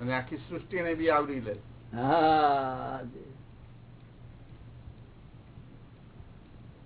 અને આખી સૃષ્ટિ ને બી આવરી લે. હા.